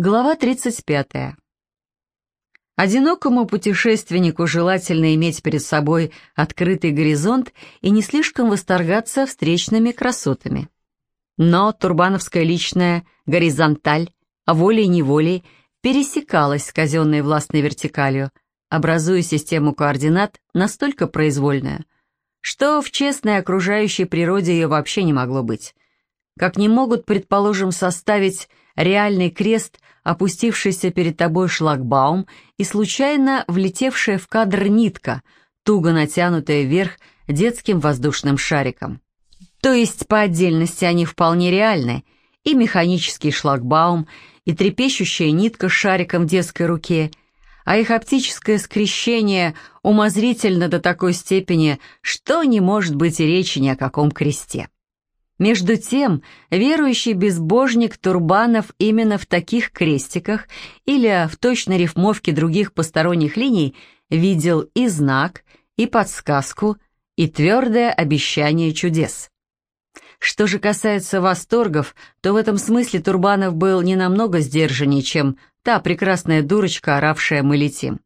Глава 35. Одинокому путешественнику желательно иметь перед собой открытый горизонт и не слишком восторгаться встречными красотами. Но турбановская личная горизонталь волей-неволей пересекалась с казенной властной вертикалью, образуя систему координат настолько произвольную, что в честной окружающей природе ее вообще не могло быть. Как не могут, предположим, составить реальный крест, опустившийся перед тобой шлагбаум и случайно влетевшая в кадр нитка, туго натянутая вверх детским воздушным шариком. То есть по отдельности они вполне реальны, и механический шлагбаум, и трепещущая нитка с шариком в детской руке, а их оптическое скрещение умозрительно до такой степени, что не может быть и речи ни о каком кресте. Между тем, верующий безбожник Турбанов именно в таких крестиках или в точной рифмовке других посторонних линий видел и знак, и подсказку, и твердое обещание чудес. Что же касается восторгов, то в этом смысле Турбанов был не намного сдержаннее, чем та прекрасная дурочка, оравшая «Мы летим».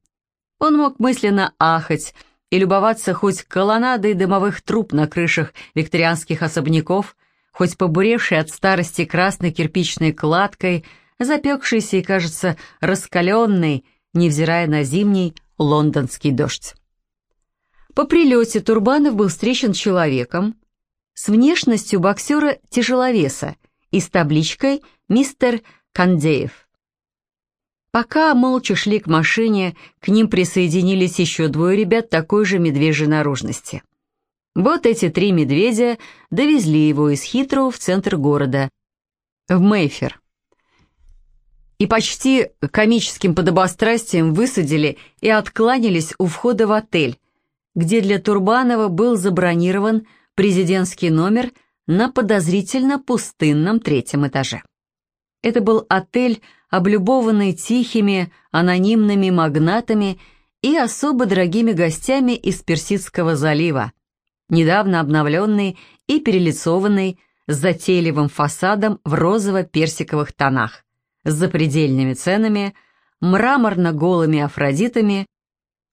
Он мог мысленно ахать и любоваться хоть колоннадой дымовых труб на крышах викторианских особняков, хоть побуревшей от старости красной кирпичной кладкой, запекшейся и, кажется, раскаленной, невзирая на зимний лондонский дождь. По прилете Турбанов был встречен человеком с внешностью боксера-тяжеловеса и с табличкой «Мистер Кандеев». Пока молча шли к машине, к ним присоединились еще двое ребят такой же медвежьей наружности. Вот эти три медведя довезли его из Хитроу в центр города, в Мейфер. И почти комическим подобострастием высадили и откланялись у входа в отель, где для Турбанова был забронирован президентский номер на подозрительно пустынном третьем этаже. Это был отель, облюбованный тихими, анонимными магнатами и особо дорогими гостями из Персидского залива, недавно обновленный и перелицованный с затейливым фасадом в розово-персиковых тонах, с запредельными ценами, мраморно-голыми афродитами,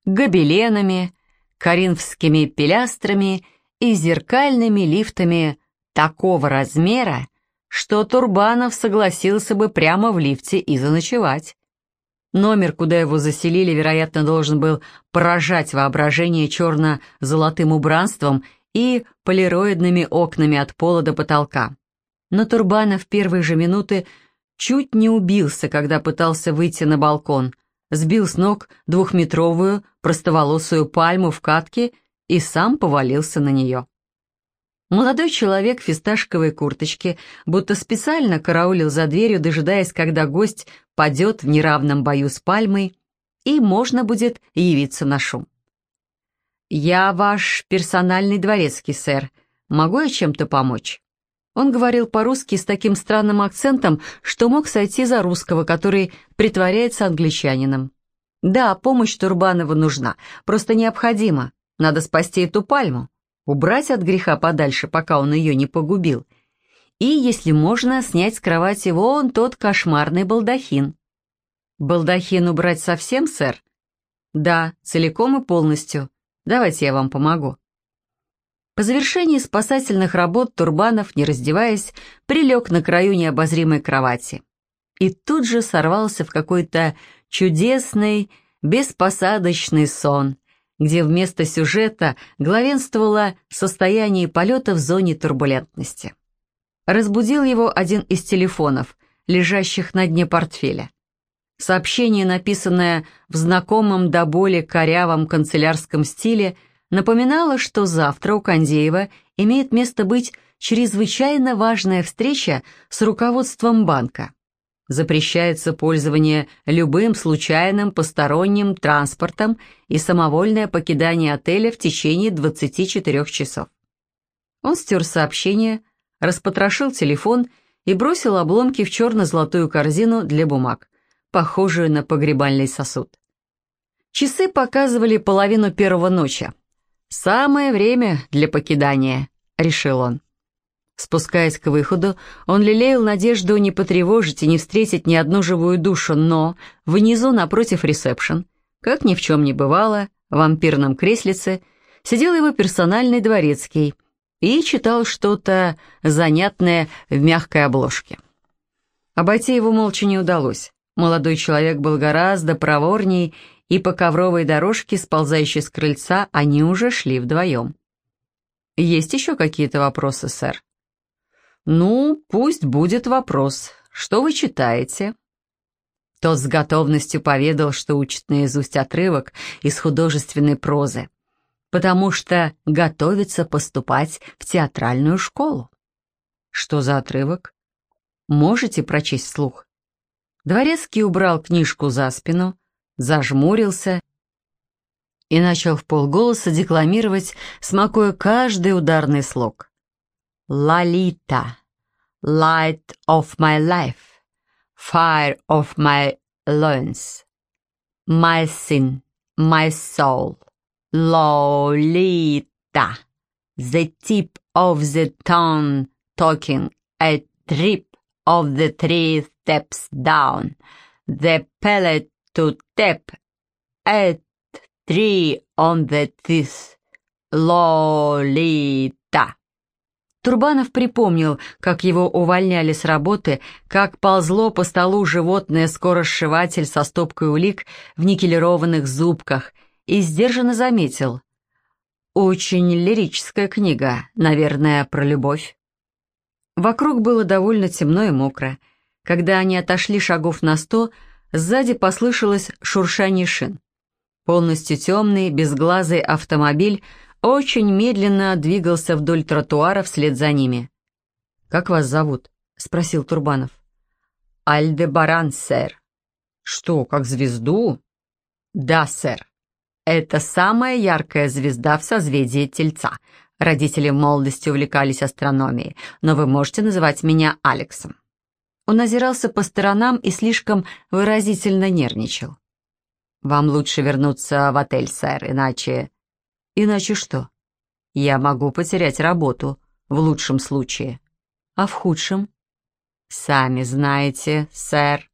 гобеленами, коринфскими пилястрами и зеркальными лифтами такого размера, что Турбанов согласился бы прямо в лифте и заночевать. Номер, куда его заселили, вероятно, должен был поражать воображение черно-золотым убранством и полироидными окнами от пола до потолка. Но Турбанов в первые же минуты чуть не убился, когда пытался выйти на балкон, сбил с ног двухметровую простоволосую пальму в катке и сам повалился на нее. Молодой человек в фисташковой курточке будто специально караулил за дверью, дожидаясь, когда гость падет в неравном бою с пальмой, и можно будет явиться на шум. «Я ваш персональный дворецкий, сэр. Могу я чем-то помочь?» Он говорил по-русски с таким странным акцентом, что мог сойти за русского, который притворяется англичанином. «Да, помощь Турбанова нужна, просто необходима. Надо спасти эту пальму убрать от греха подальше, пока он ее не погубил, и, если можно, снять с кровати вон тот кошмарный балдахин. Балдахин убрать совсем, сэр? Да, целиком и полностью. Давайте я вам помогу. По завершении спасательных работ Турбанов, не раздеваясь, прилег на краю необозримой кровати. И тут же сорвался в какой-то чудесный, беспосадочный сон, где вместо сюжета главенствовало состояние полета в зоне турбулентности. Разбудил его один из телефонов, лежащих на дне портфеля. Сообщение, написанное в знакомом до боли корявом канцелярском стиле, напоминало, что завтра у Кондеева имеет место быть чрезвычайно важная встреча с руководством банка. Запрещается пользование любым случайным посторонним транспортом и самовольное покидание отеля в течение 24 часов. Он стер сообщение, распотрошил телефон и бросил обломки в черно-золотую корзину для бумаг, похожую на погребальный сосуд. Часы показывали половину первого ночи. «Самое время для покидания», — решил он. Спускаясь к выходу, он лелеял надежду не потревожить и не встретить ни одну живую душу, но внизу, напротив ресепшн, как ни в чем не бывало, в вампирном креслице, сидел его персональный дворецкий и читал что-то занятное в мягкой обложке. Обойти его молча не удалось. Молодой человек был гораздо проворней, и по ковровой дорожке, сползающей с крыльца, они уже шли вдвоем. «Есть еще какие-то вопросы, сэр?» «Ну, пусть будет вопрос. Что вы читаете?» Тот с готовностью поведал, что учит наизусть отрывок из художественной прозы, потому что готовится поступать в театральную школу. «Что за отрывок?» «Можете прочесть вслух?» Дворецкий убрал книжку за спину, зажмурился и начал в полголоса декламировать, смакуя каждый ударный слог. Лолита, light of my life, fire of my loins, my sin, my soul, Lolita, the tip of the tongue talking, a trip of the three steps down, the pellet to tap, a three on the teeth, Lolita. Турбанов припомнил, как его увольняли с работы, как ползло по столу животное скоросшиватель со стопкой улик в никелированных зубках и сдержанно заметил. «Очень лирическая книга, наверное, про любовь». Вокруг было довольно темно и мокро. Когда они отошли шагов на сто, сзади послышалось шуршание шин. Полностью темный, безглазый автомобиль очень медленно двигался вдоль тротуара вслед за ними. «Как вас зовут?» — спросил Турбанов. «Альдебаран, сэр». «Что, как звезду?» «Да, сэр. Это самая яркая звезда в созвездии Тельца. Родители в молодости увлекались астрономией, но вы можете называть меня Алексом». Он озирался по сторонам и слишком выразительно нервничал. «Вам лучше вернуться в отель, сэр, иначе...» Иначе что? Я могу потерять работу, в лучшем случае. А в худшем? Сами знаете, сэр.